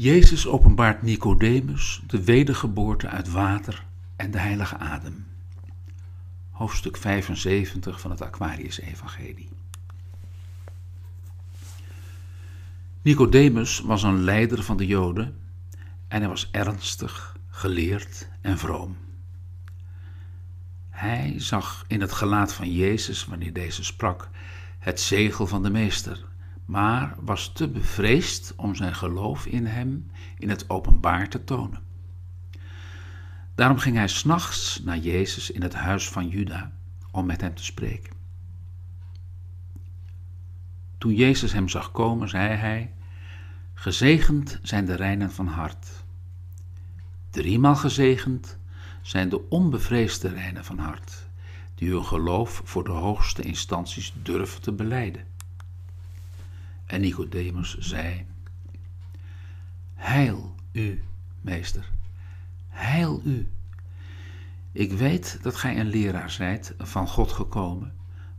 Jezus openbaart Nicodemus de wedergeboorte uit water en de heilige adem. Hoofdstuk 75 van het Aquarius-evangelie. Nicodemus was een leider van de Joden en hij was ernstig, geleerd en vroom. Hij zag in het gelaat van Jezus, wanneer deze sprak, het zegel van de Meester, maar was te bevreesd om zijn geloof in hem in het openbaar te tonen. Daarom ging hij s'nachts naar Jezus in het huis van Juda om met hem te spreken. Toen Jezus hem zag komen, zei hij: Gezegend zijn de reinen van hart. Driemaal gezegend zijn de onbevreesde reinen van hart, die hun geloof voor de hoogste instanties durven te beleiden. En Nicodemus zei: Heil u, meester, heil u. Ik weet dat gij een leraar zijt van God gekomen,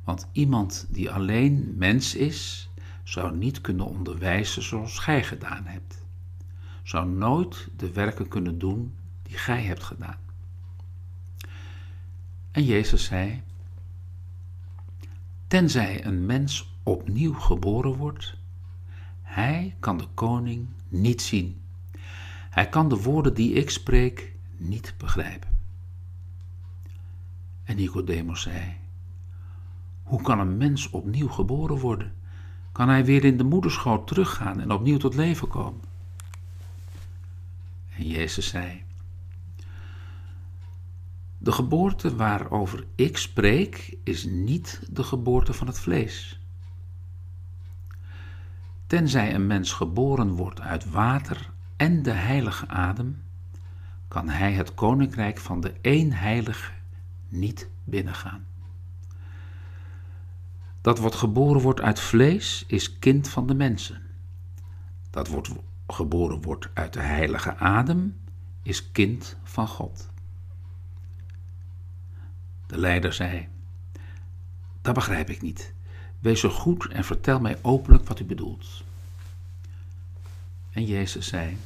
want iemand die alleen mens is, zou niet kunnen onderwijzen zoals gij gedaan hebt, zou nooit de werken kunnen doen die gij hebt gedaan. En Jezus zei: Tenzij een mens opnieuw geboren wordt, hij kan de koning niet zien. Hij kan de woorden die ik spreek niet begrijpen. En Nicodemus zei: Hoe kan een mens opnieuw geboren worden? Kan hij weer in de moederschoot teruggaan en opnieuw tot leven komen? En Jezus zei: De geboorte waarover ik spreek is niet de geboorte van het vlees. Tenzij een mens geboren wordt uit water en de heilige adem, kan hij het koninkrijk van de één heilige niet binnengaan. Dat wat geboren wordt uit vlees is kind van de mensen. Dat wat geboren wordt uit de heilige adem is kind van God. De leider zei: Dat begrijp ik niet. Wees zo goed en vertel mij openlijk wat u bedoelt. En Jezus zei: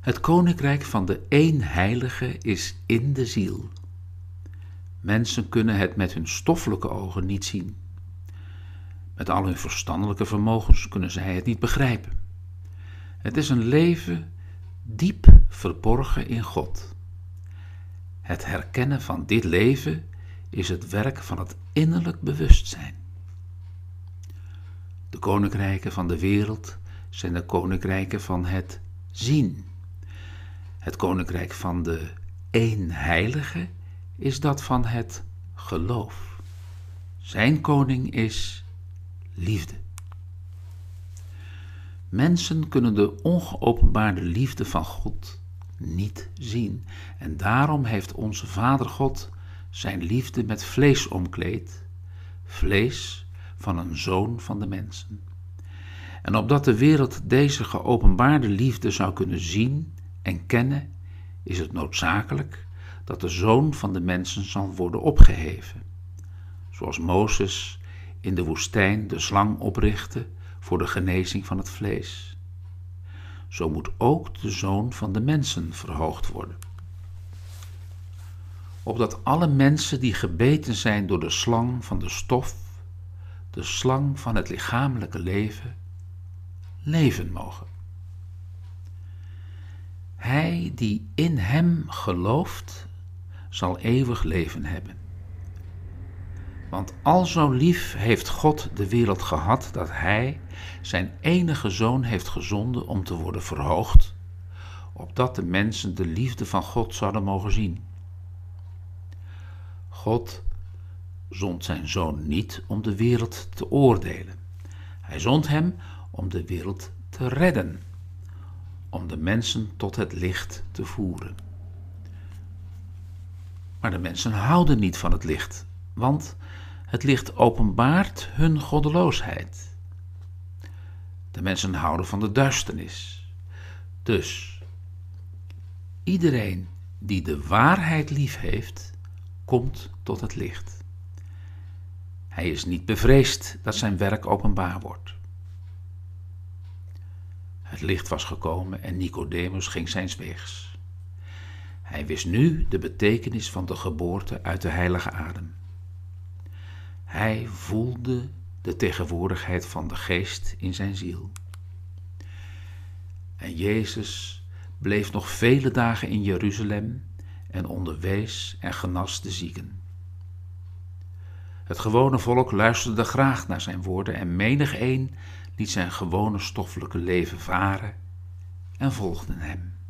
Het koninkrijk van de één heilige is in de ziel. Mensen kunnen het met hun stoffelijke ogen niet zien. Met al hun verstandelijke vermogens kunnen zij het niet begrijpen. Het is een leven diep verborgen in God. Het herkennen van dit leven is het werk van het innerlijk bewustzijn. De koninkrijken van de wereld zijn de koninkrijken van het zien. Het koninkrijk van de één heilige is dat van het geloof. Zijn koning is liefde. Mensen kunnen de ongeopenbaarde liefde van God niet zien. En daarom heeft onze Vader God zijn liefde met vlees omkleed, vlees van een zoon van de mensen. En opdat de wereld deze geopenbaarde liefde zou kunnen zien en kennen, is het noodzakelijk dat de zoon van de mensen zal worden opgeheven. Zoals Mozes in de woestijn de slang oprichtte voor de genezing van het vlees. Zo moet ook de zoon van de mensen verhoogd worden opdat alle mensen die gebeten zijn door de slang van de stof, de slang van het lichamelijke leven, leven mogen. Hij die in hem gelooft, zal eeuwig leven hebben. Want al zo lief heeft God de wereld gehad dat Hij zijn enige zoon heeft gezonden om te worden verhoogd, opdat de mensen de liefde van God zouden mogen zien. God zond zijn zoon niet om de wereld te oordelen. Hij zond hem om de wereld te redden, om de mensen tot het licht te voeren. Maar de mensen houden niet van het licht, want het licht openbaart hun goddeloosheid. De mensen houden van de duisternis. Dus iedereen die de waarheid lief heeft, komt tot het licht. Hij is niet bevreesd dat zijn werk openbaar wordt. Het licht was gekomen en Nicodemus ging zijns weegs. Hij wist nu de betekenis van de geboorte uit de heilige adem. Hij voelde de tegenwoordigheid van de geest in zijn ziel. En Jezus bleef nog vele dagen in Jeruzalem en onderwees en genas de zieken. Het gewone volk luisterde graag naar zijn woorden en menig een liet zijn gewone stoffelijke leven varen en volgden hem.